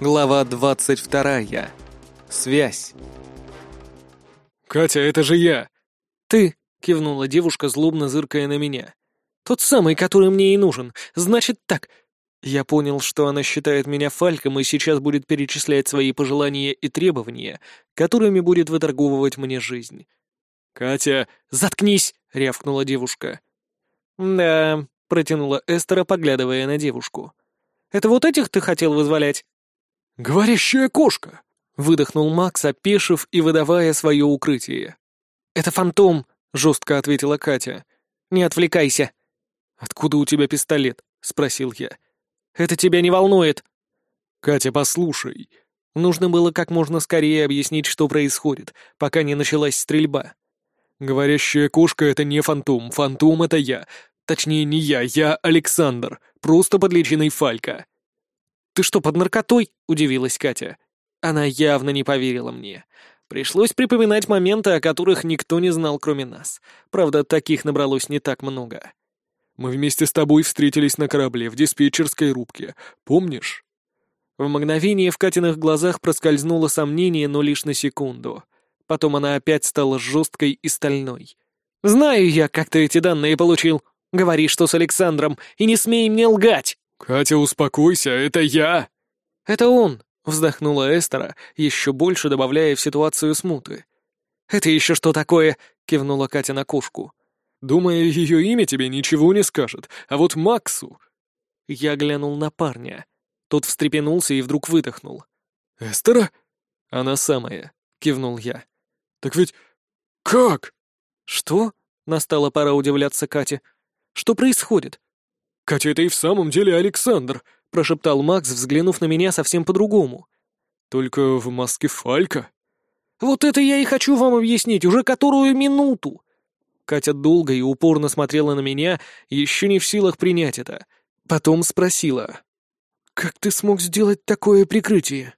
Глава 22. Связь. «Катя, это же я!» «Ты!» — кивнула девушка, злобно зыркая на меня. «Тот самый, который мне и нужен. Значит так...» Я понял, что она считает меня фальком и сейчас будет перечислять свои пожелания и требования, которыми будет выторговывать мне жизнь. «Катя...» «Заткнись!» — рявкнула девушка. «Да...» — протянула Эстера, поглядывая на девушку. «Это вот этих ты хотел вызволять?» «Говорящая кошка!» — выдохнул Макс, опешив и выдавая свое укрытие. «Это фантом!» — жестко ответила Катя. «Не отвлекайся!» «Откуда у тебя пистолет?» — спросил я. «Это тебя не волнует!» «Катя, послушай!» Нужно было как можно скорее объяснить, что происходит, пока не началась стрельба. «Говорящая кошка — это не фантом, фантом — это я. Точнее, не я, я Александр, просто подлеченный Фалька». «Ты что, под наркотой?» — удивилась Катя. Она явно не поверила мне. Пришлось припоминать моменты, о которых никто не знал, кроме нас. Правда, таких набралось не так много. «Мы вместе с тобой встретились на корабле в диспетчерской рубке. Помнишь?» В мгновение в Катиных глазах проскользнуло сомнение, но лишь на секунду. Потом она опять стала жесткой и стальной. «Знаю я, как ты эти данные получил. Говори, что с Александром, и не смей мне лгать!» «Катя, успокойся, это я!» «Это он!» — вздохнула Эстера, еще больше добавляя в ситуацию смуты. «Это еще что такое?» — кивнула Катя на кошку. «Думаю, ее имя тебе ничего не скажет, а вот Максу...» Я глянул на парня. Тот встрепенулся и вдруг выдохнул. «Эстера?» «Она самая», — кивнул я. «Так ведь... как?» «Что?» — настала пора удивляться Кате. «Что происходит?» «Катя, это и в самом деле Александр», — прошептал Макс, взглянув на меня совсем по-другому. «Только в маске Фалька». «Вот это я и хочу вам объяснить, уже которую минуту!» Катя долго и упорно смотрела на меня, еще не в силах принять это. Потом спросила. «Как ты смог сделать такое прикрытие?»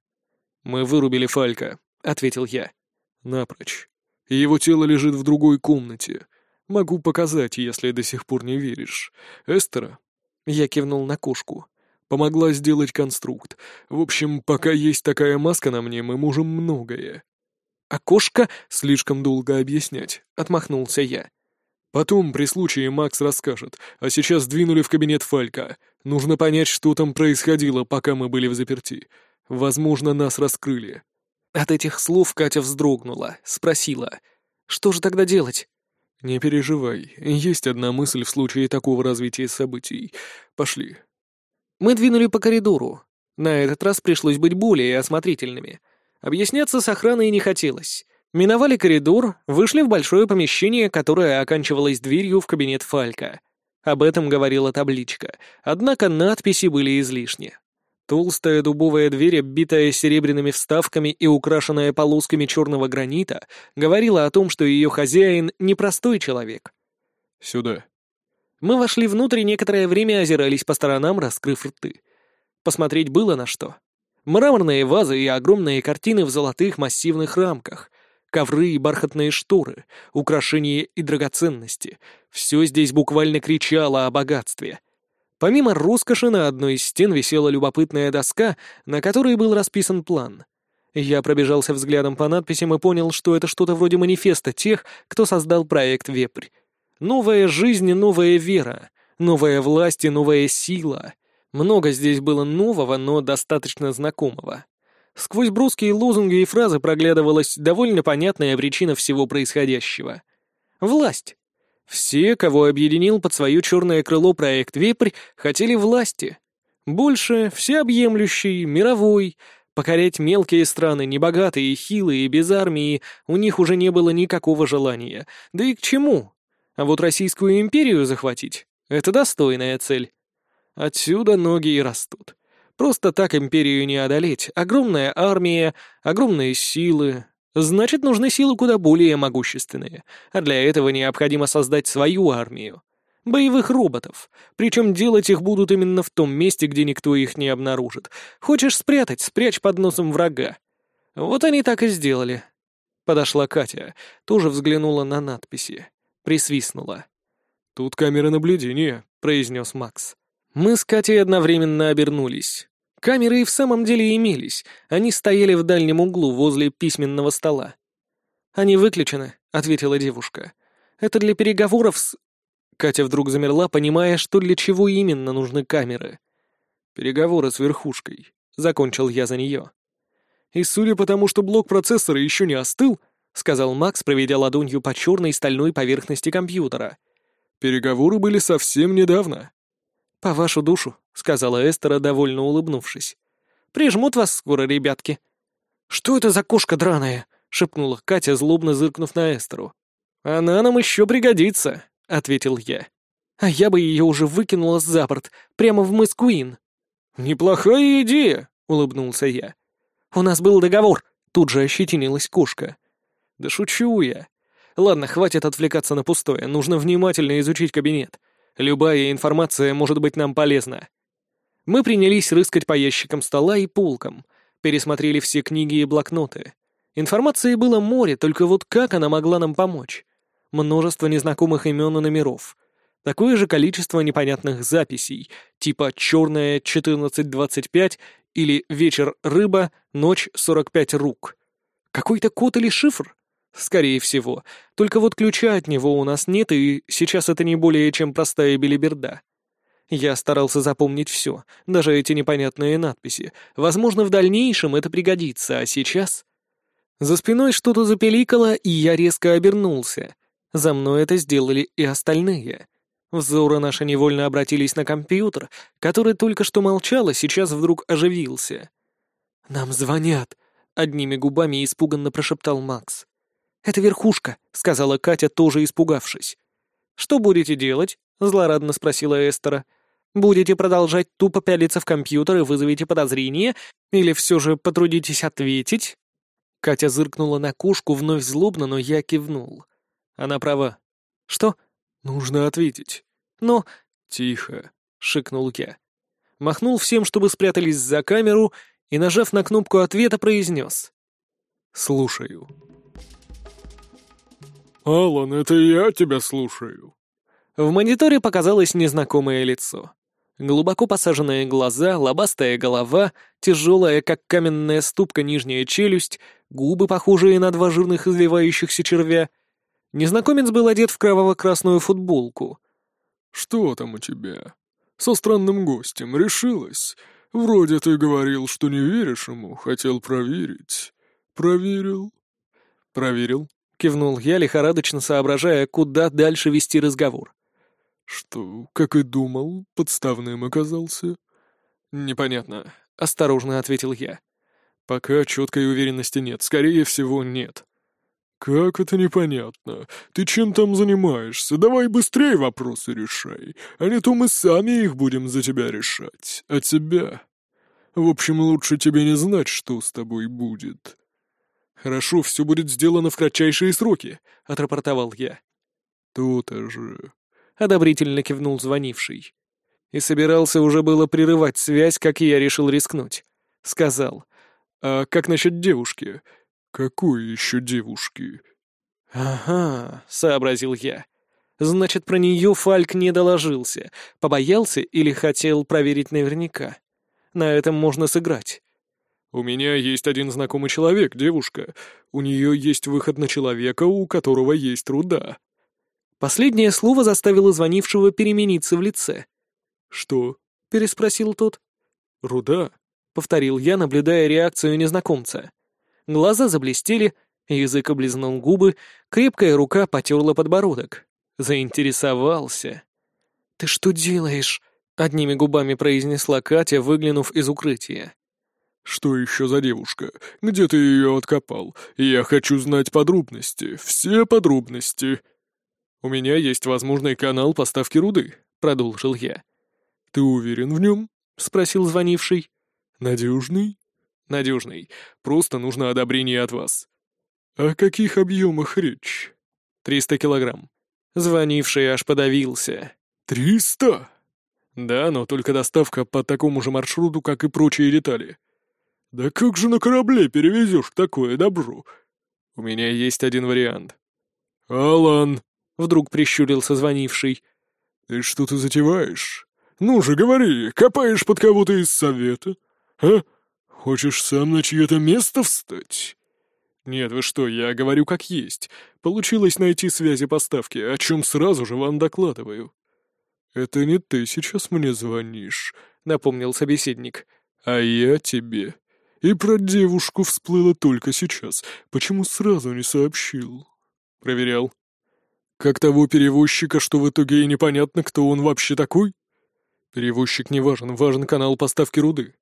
«Мы вырубили Фалька», — ответил я. «Напрочь. Его тело лежит в другой комнате. Могу показать, если до сих пор не веришь. Эстера, я кивнул на кошку. Помогла сделать конструкт. В общем, пока есть такая маска на мне, мы можем многое. А кошка слишком долго объяснять, отмахнулся я. Потом, при случае, Макс расскажет, а сейчас двинули в кабинет Фалька. Нужно понять, что там происходило, пока мы были в заперти. Возможно, нас раскрыли. От этих слов Катя вздрогнула, спросила. «Что же тогда делать?» «Не переживай, есть одна мысль в случае такого развития событий. Пошли». Мы двинули по коридору. На этот раз пришлось быть более осмотрительными. Объясняться с охраной не хотелось. Миновали коридор, вышли в большое помещение, которое оканчивалось дверью в кабинет Фалька. Об этом говорила табличка, однако надписи были излишни. Толстая дубовая дверь, оббитая серебряными вставками и украшенная полосками черного гранита, говорила о том, что ее хозяин — непростой человек. «Сюда». Мы вошли внутрь и некоторое время озирались по сторонам, раскрыв рты. Посмотреть было на что. Мраморные вазы и огромные картины в золотых массивных рамках, ковры и бархатные шторы, украшения и драгоценности — все здесь буквально кричало о богатстве — Помимо роскоши, на одной из стен висела любопытная доска, на которой был расписан план. Я пробежался взглядом по надписям и понял, что это что-то вроде манифеста тех, кто создал проект «Вепрь». Новая жизнь, новая вера, новая власть и новая сила. Много здесь было нового, но достаточно знакомого. Сквозь брусские лозунги и фразы проглядывалась довольно понятная причина всего происходящего. Власть. Все, кого объединил под свое черное крыло проект «Вепрь», хотели власти. Больше, всеобъемлющий, мировой. Покорять мелкие страны, небогатые, хилые, без армии, у них уже не было никакого желания. Да и к чему? А вот Российскую империю захватить — это достойная цель. Отсюда ноги и растут. Просто так империю не одолеть. Огромная армия, огромные силы, Значит, нужны силы куда более могущественные, а для этого необходимо создать свою армию. Боевых роботов. Причем делать их будут именно в том месте, где никто их не обнаружит. Хочешь спрятать, спрячь под носом врага. Вот они так и сделали. Подошла Катя, тоже взглянула на надписи. Присвистнула. «Тут камера наблюдения», — произнес Макс. Мы с Катей одновременно обернулись. Камеры и в самом деле имелись. Они стояли в дальнем углу возле письменного стола. «Они выключены», — ответила девушка. «Это для переговоров с...» Катя вдруг замерла, понимая, что для чего именно нужны камеры. «Переговоры с верхушкой», — закончил я за нее. «И судя по тому, что блок процессора еще не остыл», — сказал Макс, проведя ладонью по черной стальной поверхности компьютера. «Переговоры были совсем недавно». «По вашу душу», — сказала Эстера, довольно улыбнувшись. «Прижмут вас скоро, ребятки». «Что это за кошка драная?» — шепнула Катя, злобно зыркнув на Эстеру. «Она нам еще пригодится», — ответил я. «А я бы ее уже выкинула за борт, прямо в мыс Куин». «Неплохая идея», — улыбнулся я. «У нас был договор», — тут же ощетинилась кошка. «Да шучу я. Ладно, хватит отвлекаться на пустое, нужно внимательно изучить кабинет. Любая информация может быть нам полезна». Мы принялись рыскать по ящикам стола и полкам, пересмотрели все книги и блокноты. Информации было море, только вот как она могла нам помочь? Множество незнакомых имен и номеров. Такое же количество непонятных записей, типа «Черная 1425» или «Вечер рыба, ночь 45 рук». Какой-то код или шифр? Скорее всего. Только вот ключа от него у нас нет, и сейчас это не более чем простая белиберда. Я старался запомнить все, даже эти непонятные надписи. Возможно, в дальнейшем это пригодится, а сейчас... За спиной что-то запеликало, и я резко обернулся. За мной это сделали и остальные. Взоры наши невольно обратились на компьютер, который только что молчал, а сейчас вдруг оживился. «Нам звонят», — одними губами испуганно прошептал Макс. «Это верхушка», — сказала Катя, тоже испугавшись. «Что будете делать?» — злорадно спросила Эстера. «Будете продолжать тупо пялиться в компьютер и вызовете подозрение? Или все же потрудитесь ответить?» Катя зыркнула на кошку вновь злобно, но я кивнул. Она права. «Что?» «Нужно ответить». «Но...» «Тихо», — шикнул я. Махнул всем, чтобы спрятались за камеру, и, нажав на кнопку ответа, произнес. «Слушаю». «Алан, это я тебя слушаю». В мониторе показалось незнакомое лицо. Глубоко посаженные глаза, лобастая голова, тяжелая, как каменная ступка, нижняя челюсть, губы, похожие на два жирных извивающихся червя. Незнакомец был одет в кроваво-красную футболку. «Что там у тебя? Со странным гостем решилась? Вроде ты говорил, что не веришь ему, хотел проверить. Проверил?» «Проверил», кивнул я, лихорадочно соображая, куда дальше вести разговор. «Что, как и думал, подставным оказался?» «Непонятно», — осторожно ответил я. «Пока четкой уверенности нет, скорее всего, нет». «Как это непонятно? Ты чем там занимаешься? Давай быстрее вопросы решай, а не то мы сами их будем за тебя решать, а тебя...» В общем, лучше тебе не знать, что с тобой будет. «Хорошо, все будет сделано в кратчайшие сроки», — отрапортовал я. «То-то же», — одобрительно кивнул звонивший. И собирался уже было прерывать связь, как я решил рискнуть. Сказал, «А как насчет девушки?» «Какой еще девушки?» «Ага», — сообразил я. «Значит, про нее Фальк не доложился. Побоялся или хотел проверить наверняка? На этом можно сыграть. «У меня есть один знакомый человек, девушка. У нее есть выход на человека, у которого есть труда». Последнее слово заставило звонившего перемениться в лице. «Что?» — переспросил тот. «Руда», — повторил я, наблюдая реакцию незнакомца. Глаза заблестели, язык облизнул губы, крепкая рука потерла подбородок. Заинтересовался. «Ты что делаешь?» — одними губами произнесла Катя, выглянув из укрытия. «Что еще за девушка? Где ты ее откопал? Я хочу знать подробности, все подробности». «У меня есть возможный канал поставки руды», — продолжил я. «Ты уверен в нем?» — спросил звонивший. «Надежный?» «Надежный. Просто нужно одобрение от вас». «О каких объемах речь?» «Триста килограмм». Звонивший аж подавился. «Триста?» «Да, но только доставка по такому же маршруту, как и прочие детали». «Да как же на корабле перевезешь такое добро?» «У меня есть один вариант». «Алан!» — вдруг прищурился звонивший. «Ты что-то затеваешь? Ну же, говори, копаешь под кого-то из совета? «А? Хочешь сам на чье-то место встать?» «Нет, вы что, я говорю как есть. Получилось найти связи поставки, о чем сразу же вам докладываю». «Это не ты сейчас мне звонишь», — напомнил собеседник. «А я тебе. И про девушку всплыло только сейчас. Почему сразу не сообщил?» «Проверял». «Как того перевозчика, что в итоге и непонятно, кто он вообще такой?» «Перевозчик не важен, важен канал поставки руды».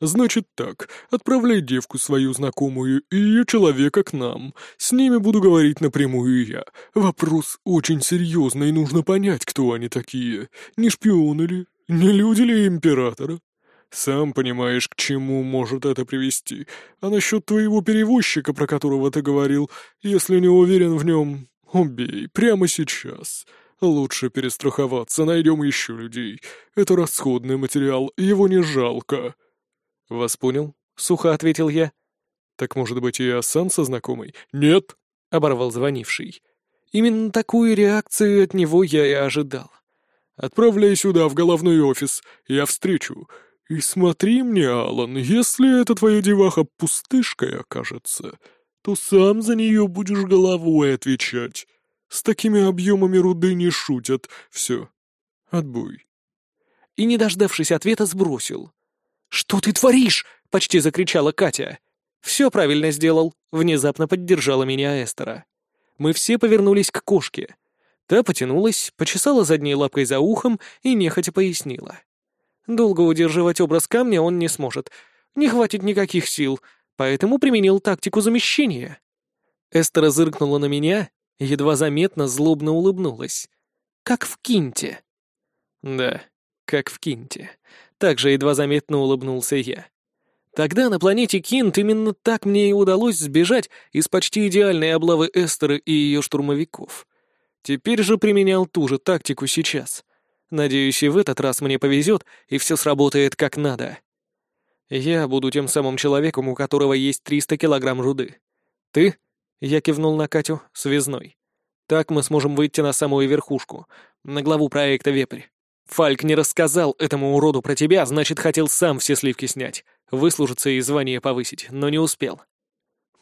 «Значит так, отправляй девку свою знакомую и ее человека к нам. С ними буду говорить напрямую я. Вопрос очень серьезный, нужно понять, кто они такие. Не шпионы ли? Не люди ли императора?» Сам понимаешь, к чему может это привести. А насчет твоего перевозчика, про которого ты говорил, если не уверен в нем, убей прямо сейчас. Лучше перестраховаться, найдем еще людей. Это расходный материал, его не жалко. «Вас понял?» — сухо ответил я. «Так, может быть, я сам со знакомой?» «Нет!» — оборвал звонивший. Именно такую реакцию от него я и ожидал. «Отправляй сюда, в головной офис, я встречу. И смотри мне, Алан, если эта твоя деваха пустышкой окажется, то сам за нее будешь головой отвечать. С такими объемами руды не шутят. Все, отбой». И, не дождавшись ответа, сбросил. «Что ты творишь?» — почти закричала Катя. «Все правильно сделал», — внезапно поддержала меня Эстера. Мы все повернулись к кошке. Та потянулась, почесала задней лапкой за ухом и нехотя пояснила. Долго удерживать образ камня он не сможет. Не хватит никаких сил, поэтому применил тактику замещения. Эстера зыркнула на меня, едва заметно злобно улыбнулась. Как в кинте. Да, как в кинте. Также едва заметно улыбнулся я. Тогда на планете Кинт именно так мне и удалось сбежать из почти идеальной облавы Эстеры и ее штурмовиков. Теперь же применял ту же тактику сейчас. Надеюсь, и в этот раз мне повезет, и все сработает как надо. Я буду тем самым человеком, у которого есть 300 килограмм руды. Ты? Я кивнул на Катю, связной. Так мы сможем выйти на самую верхушку, на главу проекта «Вепрь». Фальк не рассказал этому уроду про тебя, значит, хотел сам все сливки снять, выслужиться и звание повысить, но не успел.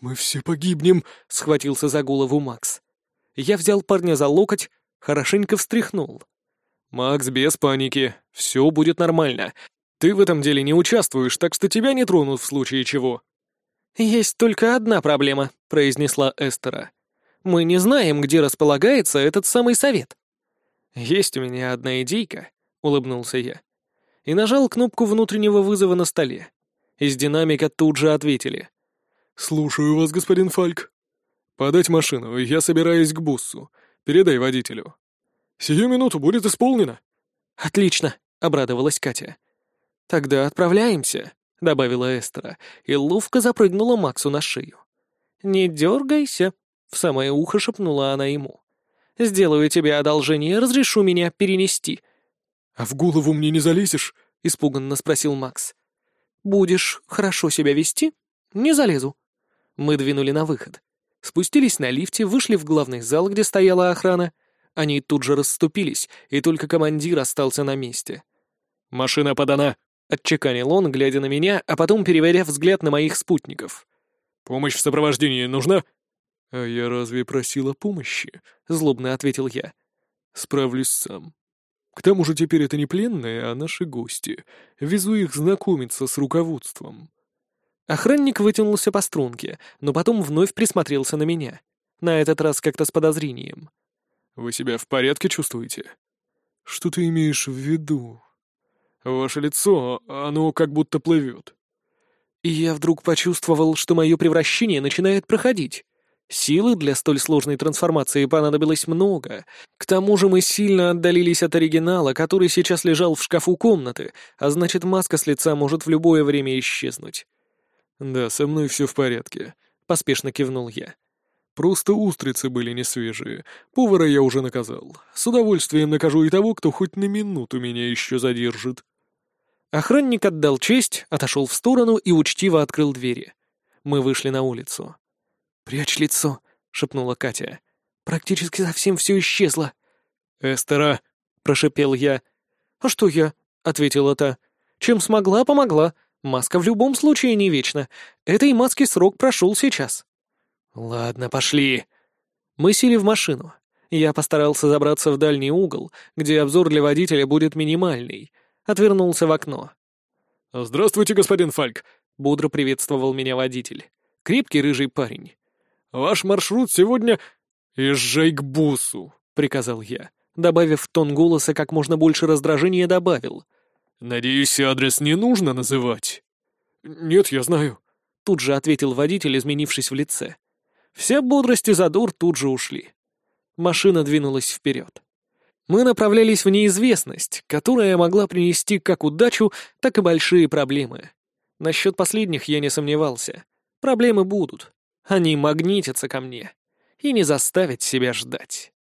«Мы все погибнем», — схватился за голову Макс. Я взял парня за локоть, хорошенько встряхнул. «Макс, без паники, все будет нормально. Ты в этом деле не участвуешь, так что тебя не тронут в случае чего». «Есть только одна проблема», — произнесла Эстера. «Мы не знаем, где располагается этот самый совет». «Есть у меня одна идейка», улыбнулся я. И нажал кнопку внутреннего вызова на столе. Из динамика тут же ответили. «Слушаю вас, господин Фальк». «Подать машину, я собираюсь к буссу. Передай водителю». «Сию минуту будет исполнено». «Отлично», — обрадовалась Катя. «Тогда отправляемся», — добавила Эстера, и ловко запрыгнула Максу на шею. «Не дергайся», — в самое ухо шепнула она ему. «Сделаю тебе одолжение, разрешу меня перенести». «А в голову мне не залезешь?» — испуганно спросил Макс. «Будешь хорошо себя вести? Не залезу». Мы двинули на выход. Спустились на лифте, вышли в главный зал, где стояла охрана. Они тут же расступились, и только командир остался на месте. «Машина подана», — отчеканил он, глядя на меня, а потом переводя взгляд на моих спутников. «Помощь в сопровождении нужна?» «А я разве просила помощи?» — злобно ответил я. «Справлюсь сам». К тому же теперь это не пленные, а наши гости. Везу их знакомиться с руководством. Охранник вытянулся по струнке, но потом вновь присмотрелся на меня. На этот раз как-то с подозрением. «Вы себя в порядке чувствуете?» «Что ты имеешь в виду?» «Ваше лицо, оно как будто плывет». И я вдруг почувствовал, что мое превращение начинает проходить. Силы для столь сложной трансформации понадобилось много. К тому же мы сильно отдалились от оригинала, который сейчас лежал в шкафу комнаты, а значит маска с лица может в любое время исчезнуть. «Да, со мной все в порядке», — поспешно кивнул я. «Просто устрицы были не свежие. Повара я уже наказал. С удовольствием накажу и того, кто хоть на минуту меня еще задержит». Охранник отдал честь, отошел в сторону и учтиво открыл двери. Мы вышли на улицу. «Прячь лицо», — шепнула Катя. «Практически совсем все исчезло». «Эстера», — прошепел я. «А что я?» — ответила та. «Чем смогла, помогла. Маска в любом случае не вечна. Этой маски срок прошел сейчас. Ладно, пошли. Мы сели в машину. Я постарался забраться в дальний угол, где обзор для водителя будет минимальный. Отвернулся в окно. «Здравствуйте, господин Фальк», — бодро приветствовал меня водитель. Крепкий рыжий парень. «Ваш маршрут сегодня...» «Езжай к буссу», — приказал я. Добавив в тон голоса как можно больше раздражения, добавил. «Надеюсь, адрес не нужно называть?» «Нет, я знаю», — тут же ответил водитель, изменившись в лице. Вся бодрость и задор тут же ушли. Машина двинулась вперед. Мы направлялись в неизвестность, которая могла принести как удачу, так и большие проблемы. Насчет последних я не сомневался. Проблемы будут. Они магнитятся ко мне. И не заставят себя ждать.